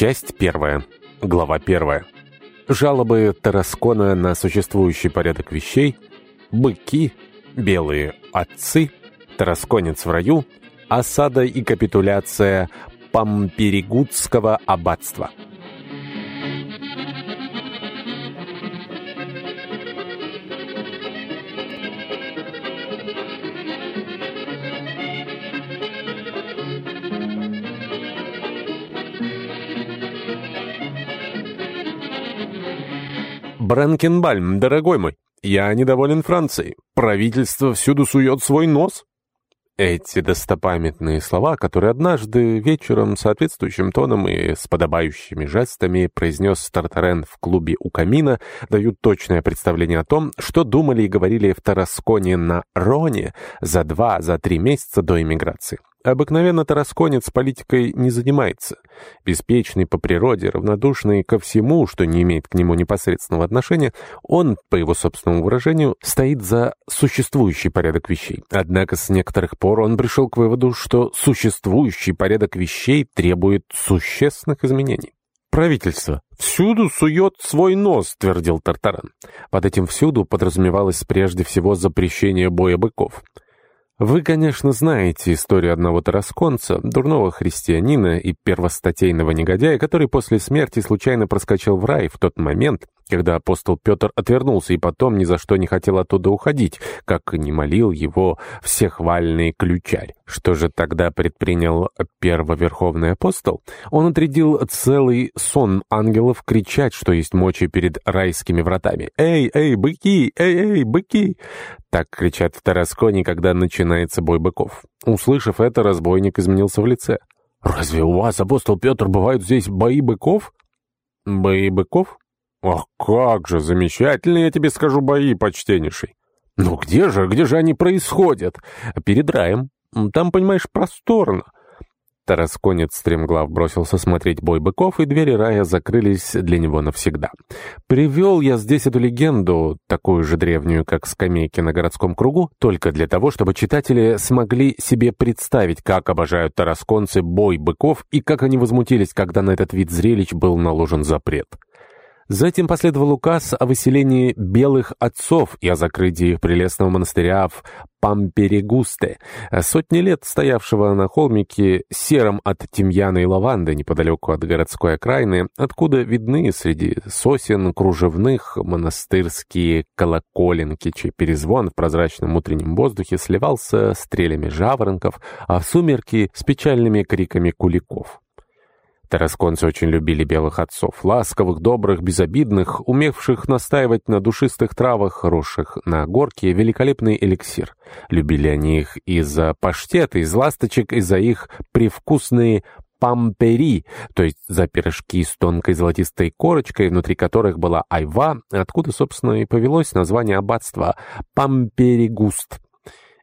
Часть первая. Глава первая. Жалобы Тараскона на существующий порядок вещей, быки, белые отцы, Тарасконец в раю, осада и капитуляция Памперегутского аббатства. Бранкенбальм, дорогой мой, я недоволен Францией. Правительство всюду сует свой нос. Эти достопамятные слова, которые однажды вечером соответствующим тоном и с подобающими жестами произнес Тартарен в клубе у камина, дают точное представление о том, что думали и говорили в Тарасконе на Роне за два-за три месяца до эмиграции. Обыкновенно тарасконец политикой не занимается. Беспечный по природе, равнодушный ко всему, что не имеет к нему непосредственного отношения, он, по его собственному выражению, стоит за существующий порядок вещей. Однако с некоторых пор он пришел к выводу, что существующий порядок вещей требует существенных изменений. «Правительство всюду сует свой нос», — твердил Тартаран. Под этим «всюду» подразумевалось прежде всего запрещение боя быков. Вы, конечно, знаете историю одного тарасконца, дурного христианина и первостатейного негодяя, который после смерти случайно проскочил в рай в тот момент, когда апостол Петр отвернулся и потом ни за что не хотел оттуда уходить, как не молил его всехвальный ключарь. Что же тогда предпринял первоверховный апостол? Он отрядил целый сон ангелов кричать, что есть мочи перед райскими вратами. «Эй, эй, быки! Эй, эй, быки!» Так кричат в Тарасконе, когда начинается бой быков. Услышав это, разбойник изменился в лице. «Разве у вас, апостол Петр, бывают здесь бои быков?» «Бои быков?» «Ах, как же, замечательные, я тебе скажу, бои, почтеннейший!» «Ну где же, где же они происходят?» «Перед раем. Там, понимаешь, просторно». Тарасконец стремглав бросился смотреть бой быков, и двери рая закрылись для него навсегда. Привел я здесь эту легенду, такую же древнюю, как скамейки на городском кругу, только для того, чтобы читатели смогли себе представить, как обожают тарасконцы бой быков и как они возмутились, когда на этот вид зрелищ был наложен запрет. Затем последовал указ о выселении белых отцов и о закрытии их прелестного монастыря в Памперегусте, сотни лет стоявшего на холмике сером от тимьяна и лаванды неподалеку от городской окраины, откуда видны среди сосен кружевных монастырские колоколенки, чей перезвон в прозрачном утреннем воздухе сливался стрелями жаворонков, а в сумерки с печальными криками куликов. Тарасконцы очень любили белых отцов, ласковых, добрых, безобидных, умевших настаивать на душистых травах, росших на горке, великолепный эликсир. Любили они их из-за паштета, из ласточек, из-за их привкусные пампери, то есть за пирожки с тонкой золотистой корочкой, внутри которых была айва, откуда, собственно, и повелось название аббатства «памперигуст».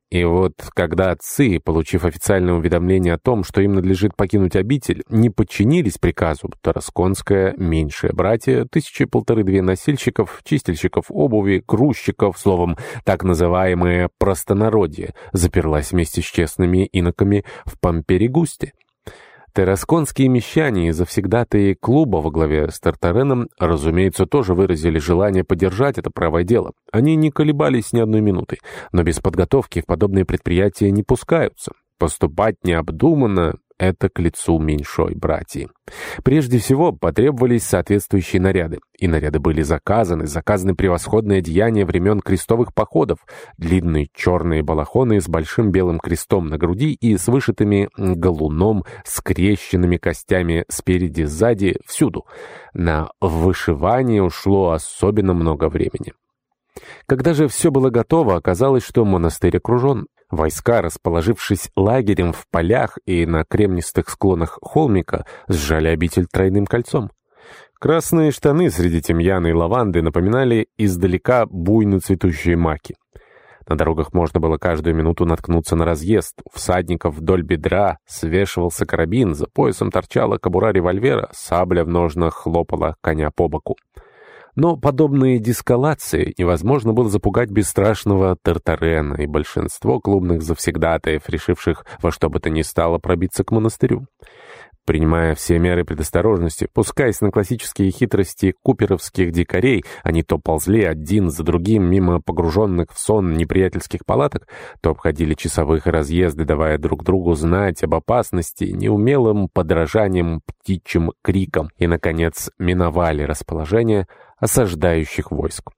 И вот когда отцы, получив официальное уведомление о том, что им надлежит покинуть обитель, не подчинились приказу, Тарасконское меньшее братья, тысячи полторы-две носильщиков, чистильщиков обуви, грузчиков, словом, так называемое простонародье, заперлась вместе с честными иноками в Памперегусте. Терасконские мещане и завсегдатые клуба во главе с Тартареном, разумеется, тоже выразили желание поддержать это правое дело. Они не колебались ни одной минуты, но без подготовки в подобные предприятия не пускаются. Поступать необдуманно это к лицу меньшой братьи. Прежде всего, потребовались соответствующие наряды. И наряды были заказаны, заказаны превосходные одеяния времен крестовых походов, длинные черные балахоны с большим белым крестом на груди и с вышитыми галуном, скрещенными костями спереди-сзади, всюду. На вышивание ушло особенно много времени. Когда же все было готово, оказалось, что монастырь окружен. Войска, расположившись лагерем в полях и на кремнистых склонах холмика, сжали обитель тройным кольцом. Красные штаны среди тимьяна и лаванды напоминали издалека буйно цветущие маки. На дорогах можно было каждую минуту наткнуться на разъезд. У всадников вдоль бедра свешивался карабин, за поясом торчала кобура револьвера, сабля в ножнах хлопала коня по боку. Но подобные дискалации невозможно было запугать бесстрашного Тартарена и большинство клубных завсегдатаев, решивших во что бы то ни стало пробиться к монастырю. Принимая все меры предосторожности, пускаясь на классические хитрости куперовских дикарей, они то ползли один за другим мимо погруженных в сон неприятельских палаток, то обходили часовых разъезды, давая друг другу знать об опасности неумелым подражанием птичьим крикам и, наконец, миновали расположение осаждающих войск.